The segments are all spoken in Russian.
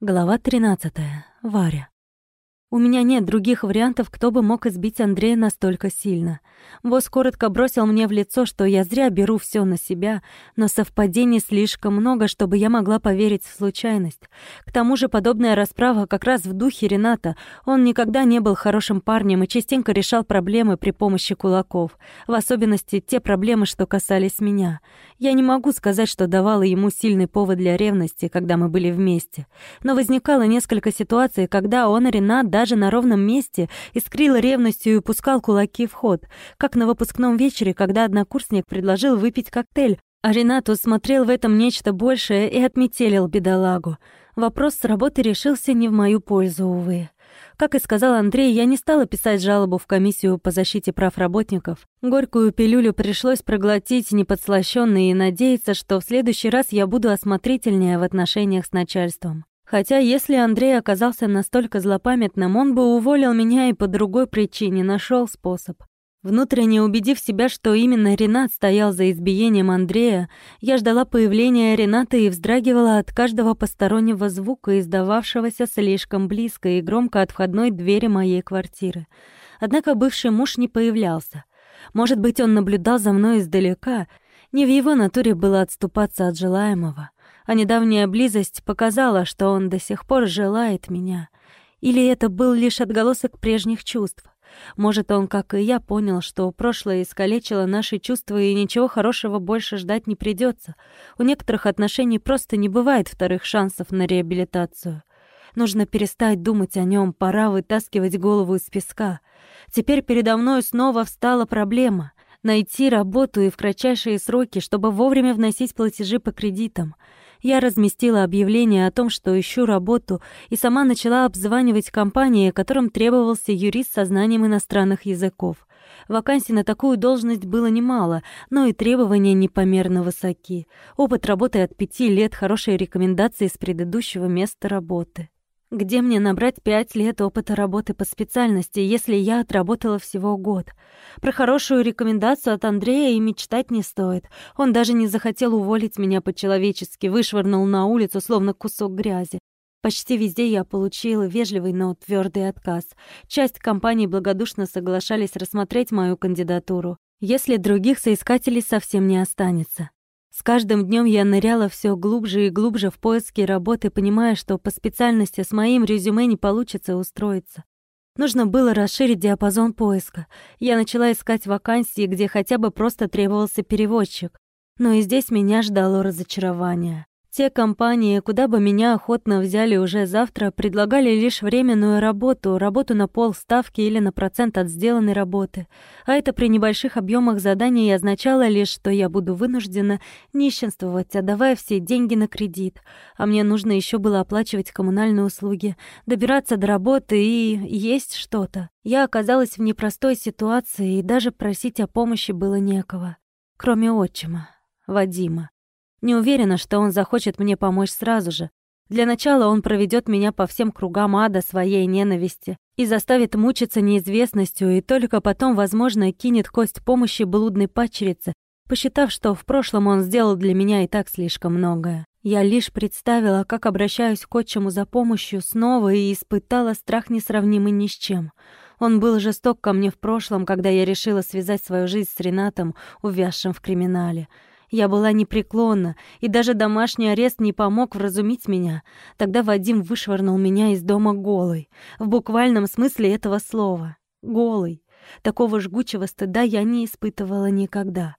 Глава 13. Варя. У меня нет других вариантов, кто бы мог избить Андрея настолько сильно. Босс коротко бросил мне в лицо, что я зря беру все на себя, но совпадений слишком много, чтобы я могла поверить в случайность. К тому же подобная расправа как раз в духе Рената. Он никогда не был хорошим парнем и частенько решал проблемы при помощи кулаков, в особенности те проблемы, что касались меня. Я не могу сказать, что давала ему сильный повод для ревности, когда мы были вместе. Но возникало несколько ситуаций, когда он и Ренат даже на ровном месте искрил ревностью и пускал кулаки в ход, как на выпускном вечере, когда однокурсник предложил выпить коктейль, а Ренат усмотрел в этом нечто большее и отметелил бедолагу. Вопрос с работы решился не в мою пользу, увы. Как и сказал Андрей, я не стала писать жалобу в комиссию по защите прав работников. Горькую пилюлю пришлось проглотить неподслащённо и надеяться, что в следующий раз я буду осмотрительнее в отношениях с начальством. Хотя если Андрей оказался настолько злопамятным, он бы уволил меня и по другой причине нашел способ. Внутренне убедив себя, что именно Ренат стоял за избиением Андрея, я ждала появления Рената и вздрагивала от каждого постороннего звука, издававшегося слишком близко и громко от входной двери моей квартиры. Однако бывший муж не появлялся. Может быть, он наблюдал за мной издалека. Не в его натуре было отступаться от желаемого а недавняя близость показала, что он до сих пор желает меня. Или это был лишь отголосок прежних чувств? Может, он, как и я, понял, что прошлое искалечило наши чувства и ничего хорошего больше ждать не придется. У некоторых отношений просто не бывает вторых шансов на реабилитацию. Нужно перестать думать о нем, пора вытаскивать голову из песка. Теперь передо мной снова встала проблема — найти работу и в кратчайшие сроки, чтобы вовремя вносить платежи по кредитам — я разместила объявление о том, что ищу работу, и сама начала обзванивать компании, которым требовался юрист со знанием иностранных языков. Вакансий на такую должность было немало, но и требования непомерно высоки. Опыт работы от пяти лет, хорошие рекомендации с предыдущего места работы. Где мне набрать пять лет опыта работы по специальности, если я отработала всего год? Про хорошую рекомендацию от Андрея и мечтать не стоит. Он даже не захотел уволить меня по-человечески, вышвырнул на улицу, словно кусок грязи. Почти везде я получила вежливый, но твердый отказ. Часть компаний благодушно соглашались рассмотреть мою кандидатуру, если других соискателей совсем не останется. С каждым днем я ныряла все глубже и глубже в поиски работы, понимая, что по специальности с моим резюме не получится устроиться. Нужно было расширить диапазон поиска. Я начала искать вакансии, где хотя бы просто требовался переводчик. Но и здесь меня ждало разочарование. Те компании, куда бы меня охотно взяли уже завтра, предлагали лишь временную работу, работу на полставки или на процент от сделанной работы. А это при небольших объемах заданий означало лишь, что я буду вынуждена нищенствовать, отдавая все деньги на кредит. А мне нужно еще было оплачивать коммунальные услуги, добираться до работы и есть что-то. Я оказалась в непростой ситуации, и даже просить о помощи было некого. Кроме отчима, Вадима. Не уверена, что он захочет мне помочь сразу же. Для начала он проведет меня по всем кругам ада своей ненависти и заставит мучиться неизвестностью, и только потом, возможно, кинет кость помощи блудной падчерице, посчитав, что в прошлом он сделал для меня и так слишком многое. Я лишь представила, как обращаюсь к отчиму за помощью снова и испытала страх несравнимый ни с чем. Он был жесток ко мне в прошлом, когда я решила связать свою жизнь с Ренатом, увязшим в криминале. Я была непреклонна, и даже домашний арест не помог вразумить меня. Тогда Вадим вышвырнул меня из дома голой. В буквальном смысле этого слова. Голый. Такого жгучего стыда я не испытывала никогда.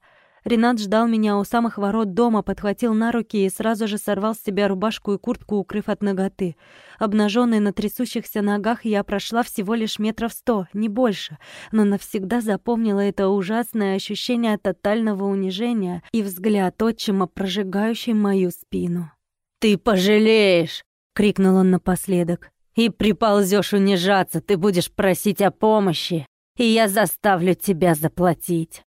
Ренат ждал меня у самых ворот дома, подхватил на руки и сразу же сорвал с себя рубашку и куртку, укрыв от ноготы. Обнаженная на трясущихся ногах, я прошла всего лишь метров сто, не больше, но навсегда запомнила это ужасное ощущение тотального унижения и взгляд отчима, прожигающий мою спину. «Ты пожалеешь!» — крикнул он напоследок. «И приползешь унижаться, ты будешь просить о помощи, и я заставлю тебя заплатить».